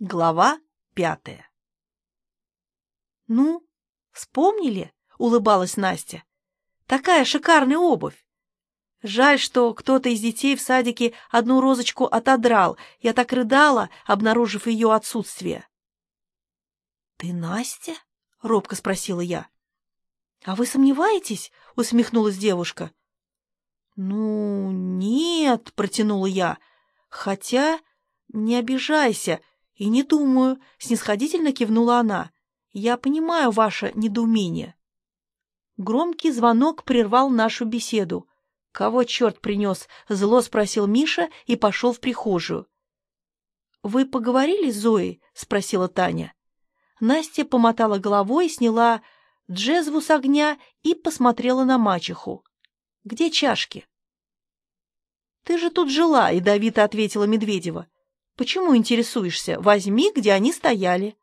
Глава пятая «Ну, вспомнили?» — улыбалась Настя. «Такая шикарная обувь! Жаль, что кто-то из детей в садике одну розочку отодрал. Я так рыдала, обнаружив ее отсутствие». «Ты Настя?» — робко спросила я. «А вы сомневаетесь?» — усмехнулась девушка. «Ну, нет», — протянула я. «Хотя, не обижайся, «И не думаю», — снисходительно кивнула она. «Я понимаю ваше недоумение». Громкий звонок прервал нашу беседу. «Кого черт принес?» — зло спросил Миша и пошел в прихожую. «Вы поговорили с Зоей?» — спросила Таня. Настя помотала головой, сняла джезву с огня и посмотрела на мачеху. «Где чашки?» «Ты же тут жила», — ядовито ответила Медведева. Почему интересуешься? Возьми, где они стояли.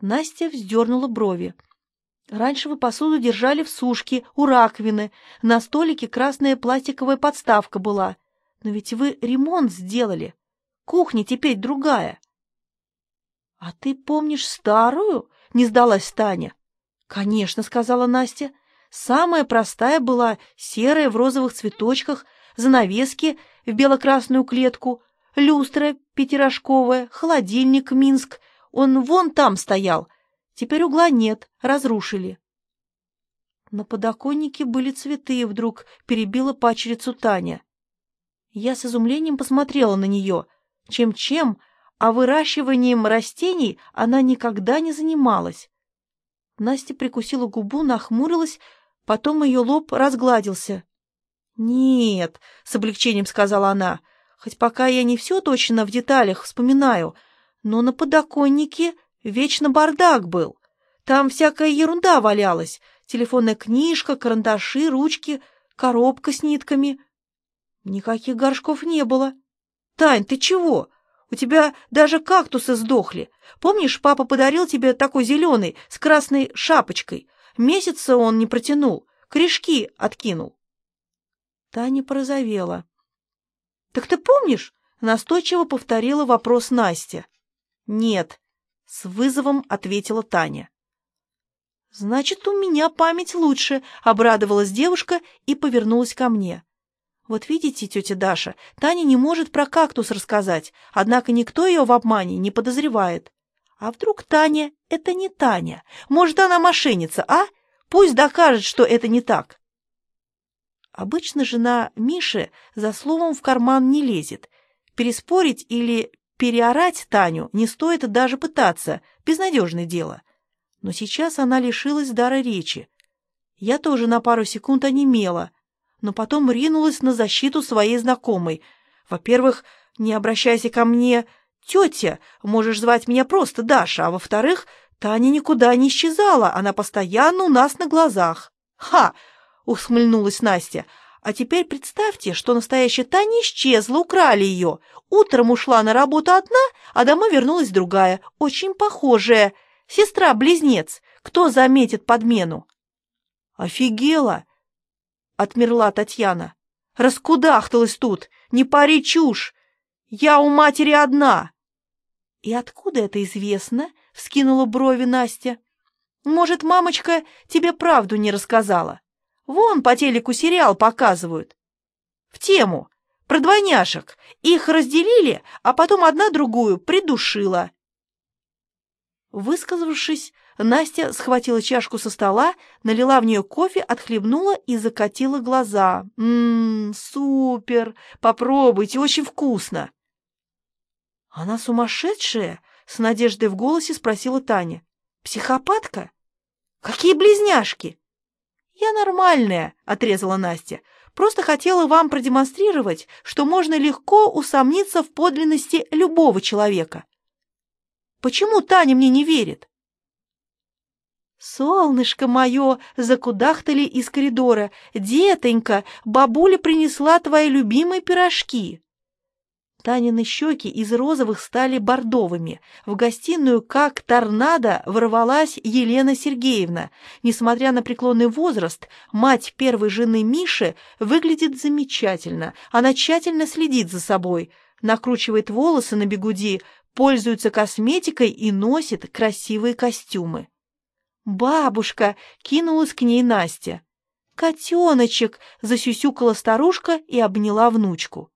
Настя вздернула брови. Раньше вы посуду держали в сушке, у раковины. На столике красная пластиковая подставка была. Но ведь вы ремонт сделали. Кухня теперь другая. — А ты помнишь старую? — не сдалась Таня. — Конечно, — сказала Настя. Самая простая была, серая в розовых цветочках, занавески в бело-красную клетку — люстра пятирожковая, холодильник Минск. Он вон там стоял. Теперь угла нет, разрушили. На подоконнике были цветы, вдруг перебила пачерицу Таня. Я с изумлением посмотрела на нее. Чем-чем, а выращиванием растений она никогда не занималась. Настя прикусила губу, нахмурилась, потом ее лоб разгладился. «Нет», — с облегчением сказала она, — Хоть пока я не все точно в деталях вспоминаю, но на подоконнике вечно бардак был. Там всякая ерунда валялась. Телефонная книжка, карандаши, ручки, коробка с нитками. Никаких горшков не было. Тань, ты чего? У тебя даже кактусы сдохли. Помнишь, папа подарил тебе такой зеленый, с красной шапочкой? Месяца он не протянул, корешки откинул. Таня порозовела. «Так ты помнишь?» — настойчиво повторила вопрос Настя. «Нет», — с вызовом ответила Таня. «Значит, у меня память лучше», — обрадовалась девушка и повернулась ко мне. «Вот видите, тетя Даша, Таня не может про кактус рассказать, однако никто ее в обмане не подозревает. А вдруг Таня — это не Таня? Может, она мошенница, а? Пусть докажет, что это не так». Обычно жена Миши за словом в карман не лезет. Переспорить или переорать Таню не стоит даже пытаться, безнадежное дело. Но сейчас она лишилась дара речи. Я тоже на пару секунд онемела, но потом ринулась на защиту своей знакомой. Во-первых, не обращайся ко мне, тетя, можешь звать меня просто Даша, а во-вторых, Таня никуда не исчезала, она постоянно у нас на глазах. Ха! — ухмыльнулась Настя. «А теперь представьте, что настоящая Таня исчезла, украли ее. Утром ушла на работу одна, а домой вернулась другая, очень похожая. Сестра-близнец. Кто заметит подмену?» «Офигела!» — отмерла Татьяна. «Раскудахталась тут! Не пари чушь! Я у матери одна!» «И откуда это известно?» — вскинула брови Настя. «Может, мамочка тебе правду не рассказала?» Вон по телеку сериал показывают. В тему. Про двойняшек. Их разделили, а потом одна другую придушила. Высказавшись, Настя схватила чашку со стола, налила в нее кофе, отхлебнула и закатила глаза. «Ммм, супер! Попробуйте, очень вкусно!» «Она сумасшедшая?» — с надеждой в голосе спросила Таня. «Психопатка? Какие близняшки?» «Я нормальная», — отрезала Настя. «Просто хотела вам продемонстрировать, что можно легко усомниться в подлинности любого человека». «Почему Таня мне не верит?» «Солнышко мое!» — закудахтали из коридора. «Детонька, бабуля принесла твои любимые пирожки!» Танины щеки из розовых стали бордовыми. В гостиную, как торнадо, ворвалась Елена Сергеевна. Несмотря на преклонный возраст, мать первой жены Миши выглядит замечательно. Она тщательно следит за собой, накручивает волосы на бегуди, пользуется косметикой и носит красивые костюмы. «Бабушка!» — кинулась к ней Настя. «Котеночек!» — засюсюкала старушка и обняла внучку.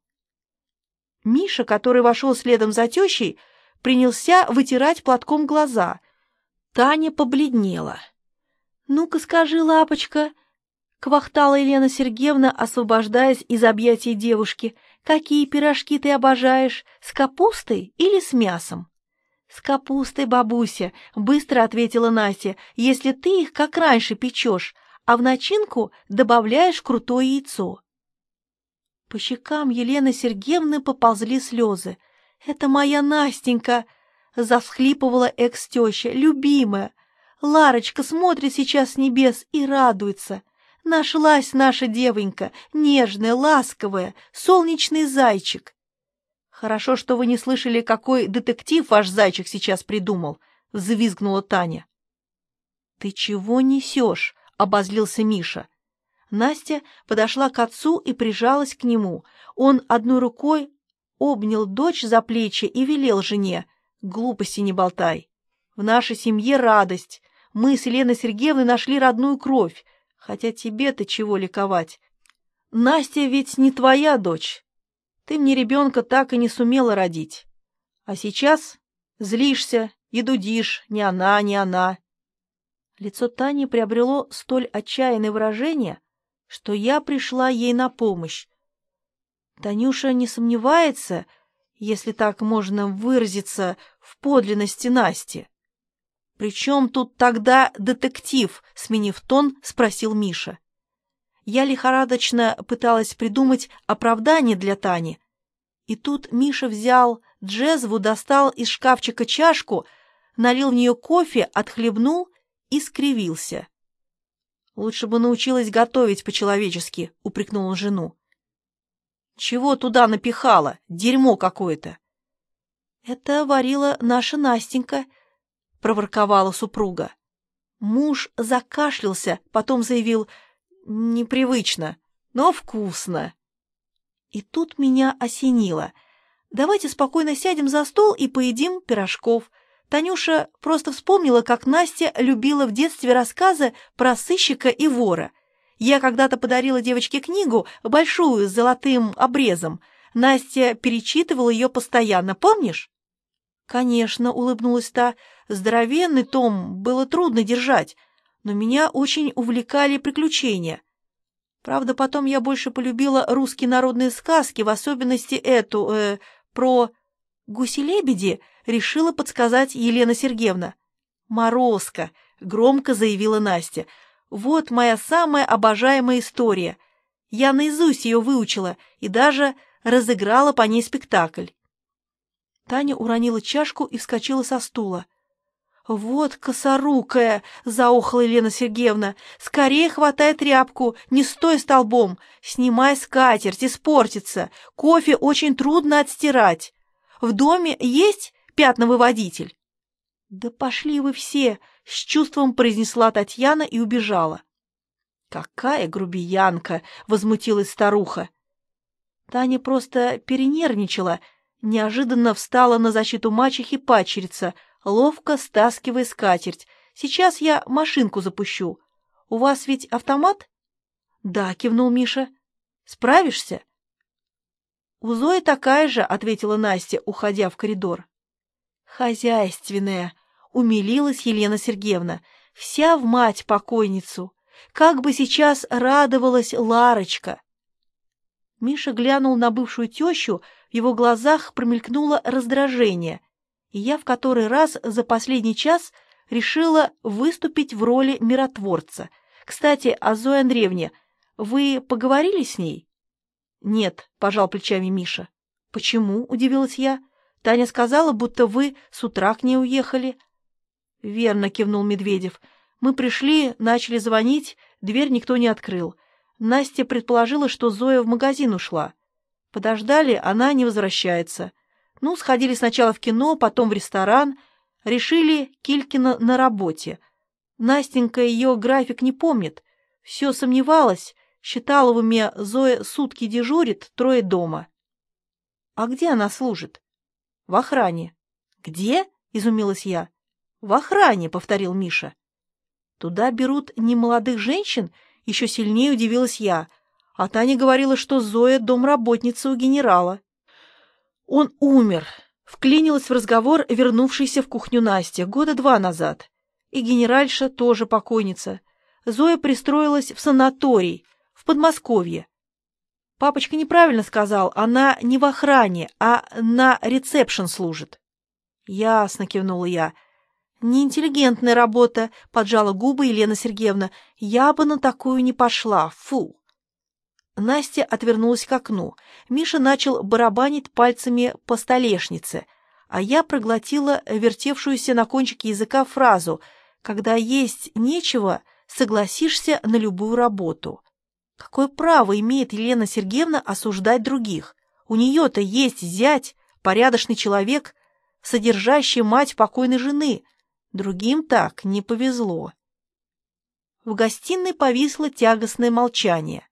Миша, который вошел следом за тещей, принялся вытирать платком глаза. Таня побледнела. «Ну-ка скажи, лапочка!» — квахтала Елена Сергеевна, освобождаясь из объятий девушки. «Какие пирожки ты обожаешь, с капустой или с мясом?» «С капустой, бабуся», — быстро ответила Настя, «если ты их как раньше печешь, а в начинку добавляешь крутое яйцо». По щекам Елены Сергеевны поползли слезы. «Это моя Настенька!» — засхлипывала экс-теща. «Любимая! Ларочка смотрит сейчас с небес и радуется. Нашлась наша девонька, нежная, ласковая, солнечный зайчик. Хорошо, что вы не слышали, какой детектив ваш зайчик сейчас придумал, — взвизгнула Таня. Ты чего несешь? — обозлился Миша. Настя подошла к отцу и прижалась к нему. Он одной рукой обнял дочь за плечи и велел жене. Глупости не болтай. В нашей семье радость. Мы с Еленой Сергеевной нашли родную кровь. Хотя тебе-то чего ликовать? Настя ведь не твоя дочь. Ты мне ребенка так и не сумела родить. А сейчас злишься и дудишь, ни она, ни она. Лицо Тани приобрело столь отчаянное выражение, что я пришла ей на помощь. Танюша не сомневается, если так можно выразиться, в подлинности Насти. «Причем тут тогда детектив?» — сменив тон, спросил Миша. Я лихорадочно пыталась придумать оправдание для Тани. И тут Миша взял джезву, достал из шкафчика чашку, налил в нее кофе, отхлебнул и скривился. «Лучше бы научилась готовить по-человечески», — упрекнул он жену. «Чего туда напихала? Дерьмо какое-то!» «Это варила наша Настенька», — проворковала супруга. Муж закашлялся, потом заявил «непривычно, но вкусно». И тут меня осенило. «Давайте спокойно сядем за стол и поедим пирожков». Танюша просто вспомнила, как Настя любила в детстве рассказы про сыщика и вора. Я когда-то подарила девочке книгу, большую, с золотым обрезом. Настя перечитывала ее постоянно, помнишь? «Конечно», — улыбнулась та, — «здоровенный том было трудно держать, но меня очень увлекали приключения. Правда, потом я больше полюбила русские народные сказки, в особенности эту, э, про гуси-лебеди», — решила подсказать Елена Сергеевна. «Морозко», — громко заявила Настя, — «вот моя самая обожаемая история. Я наизусть ее выучила и даже разыграла по ней спектакль». Таня уронила чашку и вскочила со стула. «Вот косорукая!» — заохала Елена Сергеевна. «Скорее хватай тряпку, не стой столбом, снимай скатерть, испортится. Кофе очень трудно отстирать. В доме есть пятновыводитель?» «Да пошли вы все!» — с чувством произнесла Татьяна и убежала. «Какая грубиянка!» — возмутилась старуха. Таня просто перенервничала — Неожиданно встала на защиту мачехи пачерица, ловко стаскивая скатерть. «Сейчас я машинку запущу. У вас ведь автомат?» «Да», — кивнул Миша. «Справишься?» «У Зои такая же», — ответила Настя, уходя в коридор. «Хозяйственная», — умилилась Елена Сергеевна, — «вся в мать покойницу. Как бы сейчас радовалась Ларочка!» Миша глянул на бывшую тещу, в его глазах промелькнуло раздражение, и я в который раз за последний час решила выступить в роли миротворца. Кстати, о Зое Андреевне, вы поговорили с ней? Нет, пожал плечами Миша. Почему? удивилась я. Таня сказала, будто вы с утра к ней уехали. Верно, кивнул Медведев. Мы пришли, начали звонить, дверь никто не открыл. Настя предположила, что Зоя в магазин ушла. Подождали, она не возвращается. Ну, сходили сначала в кино, потом в ресторан. Решили Килькина на работе. Настенька ее график не помнит. Все сомневалась, считала в уме, Зоя сутки дежурит, трое дома. А где она служит? В охране. «Где?» — изумилась я. «В охране», — повторил Миша. «Туда берут немолодых женщин?» — еще сильнее удивилась я. А Таня говорила, что Зоя — домработница у генерала. «Он умер», — вклинилась в разговор вернувшаяся в кухню Настя года два назад. И генеральша тоже покойница. Зоя пристроилась в санаторий, в Подмосковье. Папочка неправильно сказал, она не в охране, а на ресепшн служит. Ясно, кивнула я. Неинтеллигентная работа, поджала губы Елена Сергеевна. Я бы на такую не пошла, фу. Настя отвернулась к окну. Миша начал барабанить пальцами по столешнице, а я проглотила вертевшуюся на кончике языка фразу «Когда есть нечего, согласишься на любую работу». Какое право имеет Елена Сергеевна осуждать других? У нее-то есть зять, порядочный человек, содержащий мать покойной жены. Другим так не повезло. В гостиной повисло тягостное молчание.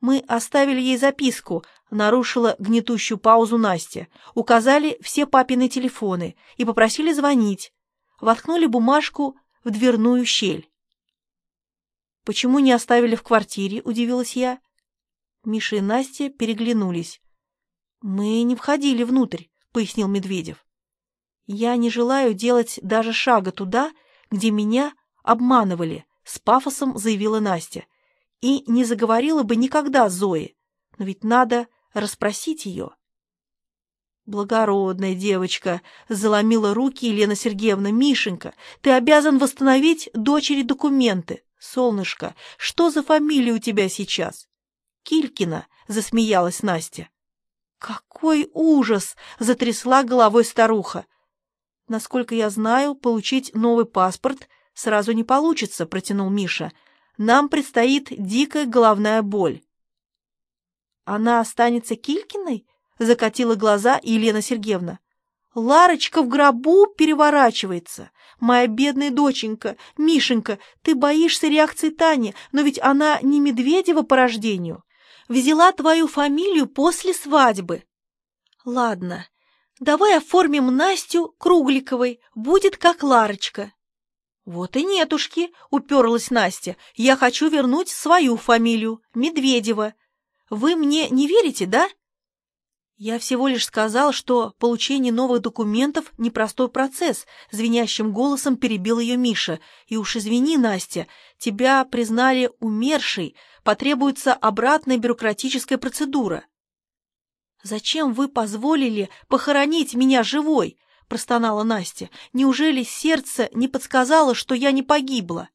Мы оставили ей записку, нарушила гнетущую паузу Настя, указали все папины телефоны и попросили звонить. Воткнули бумажку в дверную щель. «Почему не оставили в квартире?» – удивилась я. Миша и Настя переглянулись. «Мы не входили внутрь», – пояснил Медведев. «Я не желаю делать даже шага туда, где меня обманывали», – с пафосом заявила Настя. «И не заговорила бы никогда Зои, но ведь надо расспросить ее». «Благородная девочка!» — заломила руки Елена Сергеевна. «Мишенька, ты обязан восстановить дочери документы. «Солнышко, что за фамилия у тебя сейчас?» «Килькина», — засмеялась Настя. «Какой ужас!» — затрясла головой старуха. «Насколько я знаю, получить новый паспорт сразу не получится», — протянул Миша. «Нам предстоит дикая головная боль». «Она останется Килькиной?» — закатила глаза Елена Сергеевна. Ларочка в гробу переворачивается. Моя бедная доченька, Мишенька, ты боишься реакции Тани, но ведь она не Медведева по рождению. Взяла твою фамилию после свадьбы. Ладно, давай оформим Настю Кругликовой, будет как Ларочка. Вот и нетушки, уперлась Настя, я хочу вернуть свою фамилию, Медведева. Вы мне не верите, да? «Я всего лишь сказал, что получение новых документов – непростой процесс», – звенящим голосом перебил ее Миша. «И уж извини, Настя, тебя признали умершей, потребуется обратная бюрократическая процедура». «Зачем вы позволили похоронить меня живой?» – простонала Настя. «Неужели сердце не подсказало, что я не погибла?»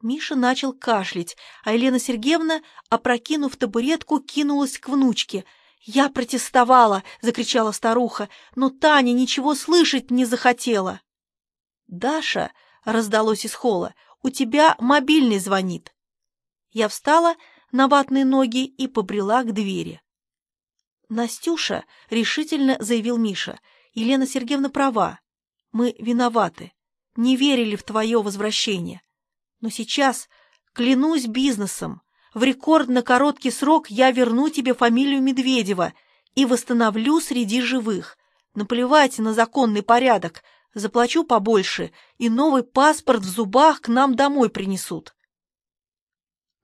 Миша начал кашлять, а Елена Сергеевна, опрокинув табуретку, кинулась к внучке – «Я протестовала!» — закричала старуха, но Таня ничего слышать не захотела. «Даша!» — раздалось из холла. «У тебя мобильный звонит!» Я встала на ватные ноги и побрела к двери. «Настюша!» — решительно заявил Миша. «Елена Сергеевна права. Мы виноваты. Не верили в твое возвращение. Но сейчас, клянусь бизнесом, в рекордно короткий срок я верну тебе фамилию Медведева и восстановлю среди живых. Наплевать на законный порядок, заплачу побольше, и новый паспорт в зубах к нам домой принесут.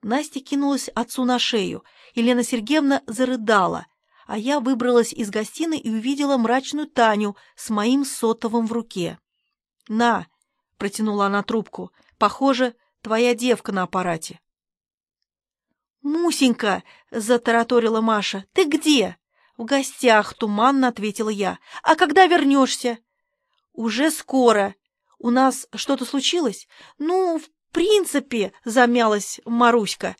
Настя кинулась отцу на шею, Елена Сергеевна зарыдала, а я выбралась из гостиной и увидела мрачную Таню с моим сотовым в руке. «На!» — протянула она трубку. «Похоже, твоя девка на аппарате». «Мусенька!» — затараторила Маша. «Ты где?» «В гостях», — туманно ответила я. «А когда вернешься?» «Уже скоро. У нас что-то случилось?» «Ну, в принципе», — замялась Маруська.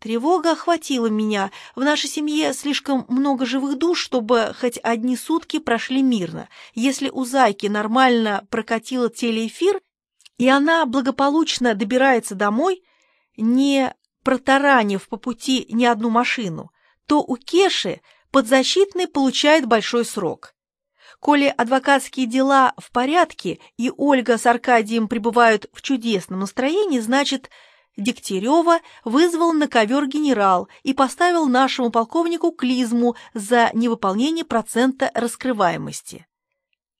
Тревога охватила меня. В нашей семье слишком много живых душ, чтобы хоть одни сутки прошли мирно. Если у Зайки нормально прокатила телеэфир, и она благополучно добирается домой, не протаранив по пути не одну машину, то у Кеши подзащитный получает большой срок. Коли адвокатские дела в порядке и Ольга с Аркадием пребывают в чудесном настроении, значит, Дегтярева вызвал на ковер генерал и поставил нашему полковнику клизму за невыполнение процента раскрываемости.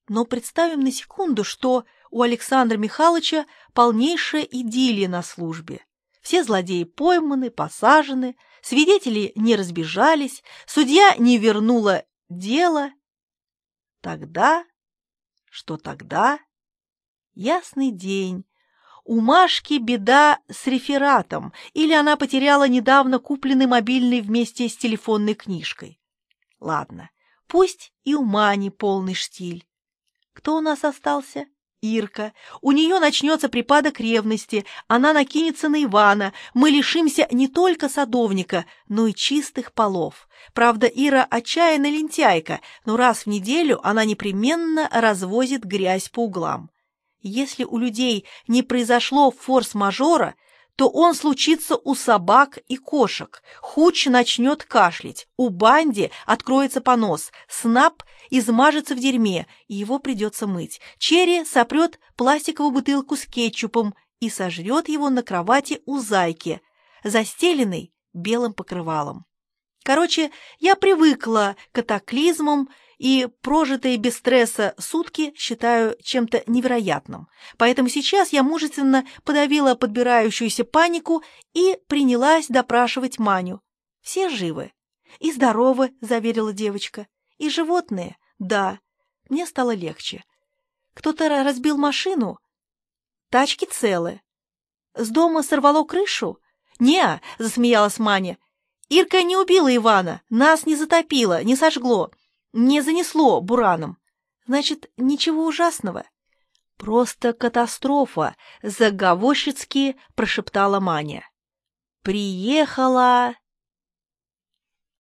Но представим на секунду, что у Александра Михайловича полнейшая идиллия на службе. Все злодеи пойманы, посажены, свидетели не разбежались, судья не вернула дело. Тогда... Что тогда? Ясный день. У Машки беда с рефератом, или она потеряла недавно купленный мобильный вместе с телефонной книжкой. Ладно, пусть и у Мани полный штиль. Кто у нас остался? Ирка. У нее начнется припадок ревности, она накинется на Ивана. Мы лишимся не только садовника, но и чистых полов. Правда, Ира отчаянная лентяйка, но раз в неделю она непременно развозит грязь по углам. Если у людей не произошло форс-мажора, то он случится у собак и кошек. Хуч начнет кашлять, у Банди откроется понос, Снап измажется в дерьме, и его придется мыть. Черри сопрет пластиковую бутылку с кетчупом и сожрет его на кровати у зайки, застеленной белым покрывалом. Короче, я привыкла к катаклизмам и прожитые без стресса сутки считаю чем-то невероятным. Поэтому сейчас я мужественно подавила подбирающуюся панику и принялась допрашивать Маню. Все живы. И здоровы, заверила девочка. И животные? Да. Мне стало легче. Кто-то разбил машину? Тачки целы. С дома сорвало крышу? Не, засмеялась Маня. Ирка не убила Ивана, нас не затопило, не сожгло, не занесло бураном. Значит, ничего ужасного. Просто катастрофа, заговорщицки прошептала Маня. Приехала